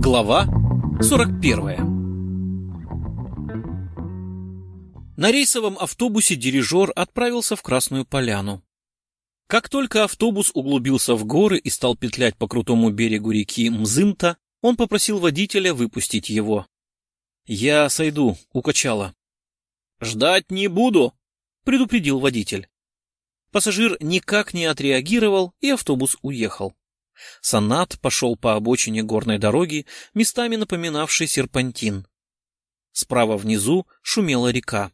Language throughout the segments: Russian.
Глава 41 На рейсовом автобусе дирижер отправился в Красную Поляну. Как только автобус углубился в горы и стал петлять по крутому берегу реки Мзымта, он попросил водителя выпустить его. «Я сойду, укачала». «Ждать не буду», — предупредил водитель. Пассажир никак не отреагировал, и автобус уехал. Санат пошел по обочине горной дороги, местами напоминавшей серпантин. Справа внизу шумела река.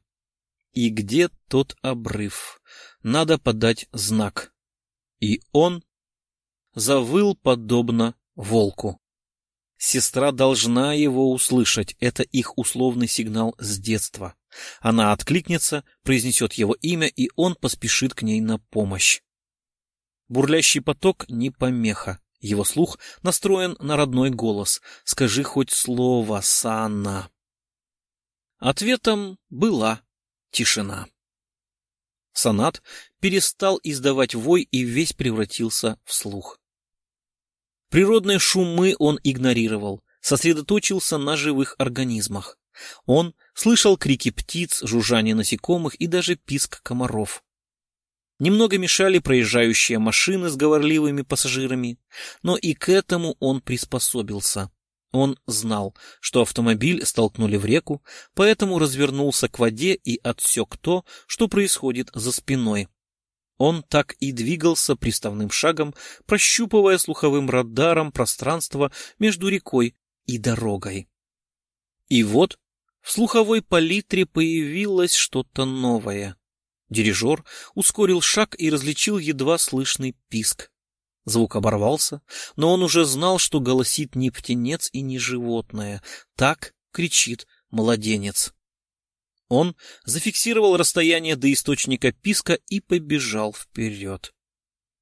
И где тот обрыв? Надо подать знак. И он завыл подобно волку. Сестра должна его услышать, это их условный сигнал с детства. Она откликнется, произнесет его имя, и он поспешит к ней на помощь. Бурлящий поток не помеха. Его слух настроен на родной голос. Скажи хоть слово, Санна. Ответом была тишина. Санат перестал издавать вой и весь превратился в слух. Природные шумы он игнорировал, сосредоточился на живых организмах. Он слышал крики птиц, жужжание насекомых и даже писк комаров. Немного мешали проезжающие машины с говорливыми пассажирами, но и к этому он приспособился. Он знал, что автомобиль столкнули в реку, поэтому развернулся к воде и отсек то, что происходит за спиной. Он так и двигался приставным шагом, прощупывая слуховым радаром пространство между рекой и дорогой. И вот в слуховой палитре появилось что-то новое. Дирижер ускорил шаг и различил едва слышный писк. Звук оборвался, но он уже знал, что голосит не птенец и не животное. Так кричит младенец. Он зафиксировал расстояние до источника писка и побежал вперед.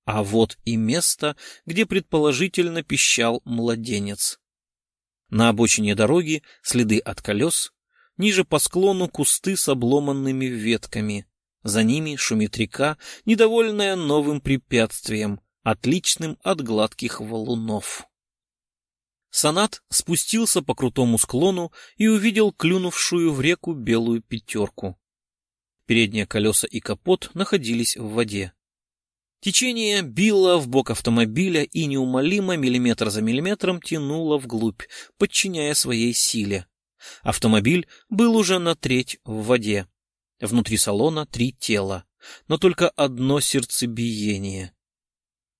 А вот и место, где предположительно пищал младенец. На обочине дороги следы от колес, ниже по склону кусты с обломанными ветками. За ними шумит река, недовольная новым препятствием, отличным от гладких валунов. Санат спустился по крутому склону и увидел клюнувшую в реку белую пятерку. Передние колеса и капот находились в воде. Течение било в бок автомобиля и неумолимо миллиметр за миллиметром тянуло вглубь, подчиняя своей силе. Автомобиль был уже на треть в воде. Внутри салона три тела, но только одно сердцебиение.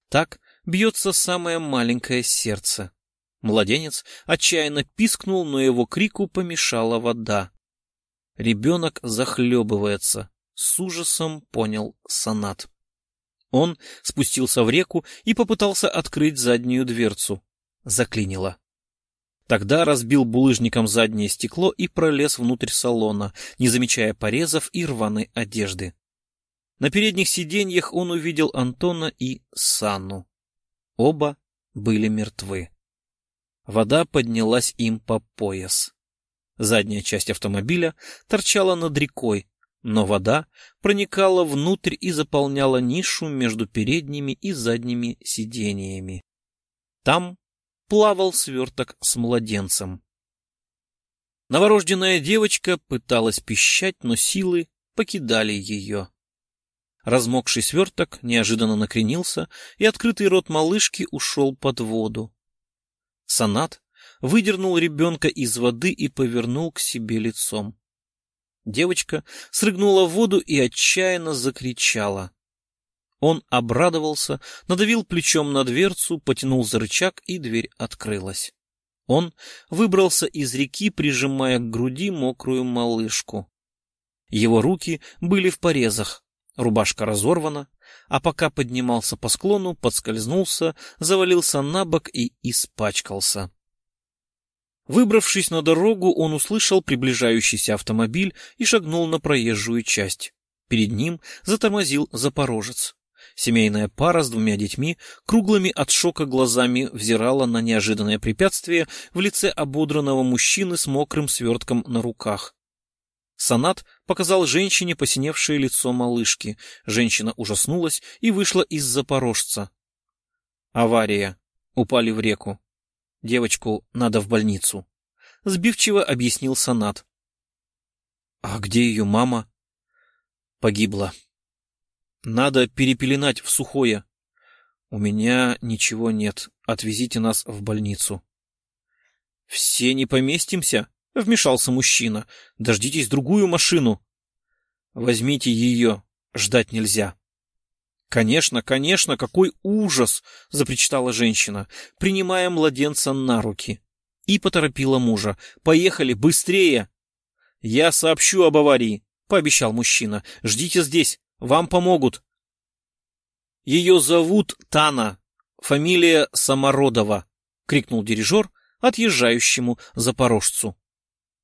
Так бьется самое маленькое сердце. Младенец отчаянно пискнул, но его крику помешала вода. Ребенок захлебывается, с ужасом понял Санат. Он спустился в реку и попытался открыть заднюю дверцу. Заклинило. Тогда разбил булыжником заднее стекло и пролез внутрь салона, не замечая порезов и рваной одежды. На передних сиденьях он увидел Антона и Санну. Оба были мертвы. Вода поднялась им по пояс. Задняя часть автомобиля торчала над рекой, но вода проникала внутрь и заполняла нишу между передними и задними сидениями. Там плавал сверток с младенцем. Новорожденная девочка пыталась пищать, но силы покидали ее. Размокший сверток неожиданно накренился, и открытый рот малышки ушел под воду. Санат выдернул ребенка из воды и повернул к себе лицом. Девочка срыгнула в воду и отчаянно закричала. Он обрадовался, надавил плечом на дверцу, потянул за рычаг, и дверь открылась. Он выбрался из реки, прижимая к груди мокрую малышку. Его руки были в порезах, рубашка разорвана, а пока поднимался по склону, подскользнулся, завалился на бок и испачкался. Выбравшись на дорогу, он услышал приближающийся автомобиль и шагнул на проезжую часть. Перед ним затормозил запорожец. Семейная пара с двумя детьми круглыми от шока глазами взирала на неожиданное препятствие в лице ободранного мужчины с мокрым свертком на руках. Санат показал женщине посиневшее лицо малышки. Женщина ужаснулась и вышла из запорожца. Авария. Упали в реку. Девочку надо в больницу. Сбивчиво объяснил Санат. А где ее мама? Погибла. Надо перепеленать в сухое. У меня ничего нет. Отвезите нас в больницу. Все не поместимся? Вмешался мужчина. Дождитесь другую машину. Возьмите ее. Ждать нельзя. «Конечно, конечно, какой ужас!» — запричитала женщина, принимая младенца на руки. И поторопила мужа. «Поехали, быстрее!» «Я сообщу об аварии», — пообещал мужчина. «Ждите здесь, вам помогут». «Ее зовут Тана, фамилия Самородова», — крикнул дирижер отъезжающему запорожцу.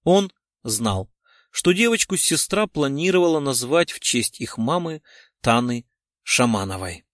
Он знал, что девочку сестра планировала назвать в честь их мамы Таны Шамановой.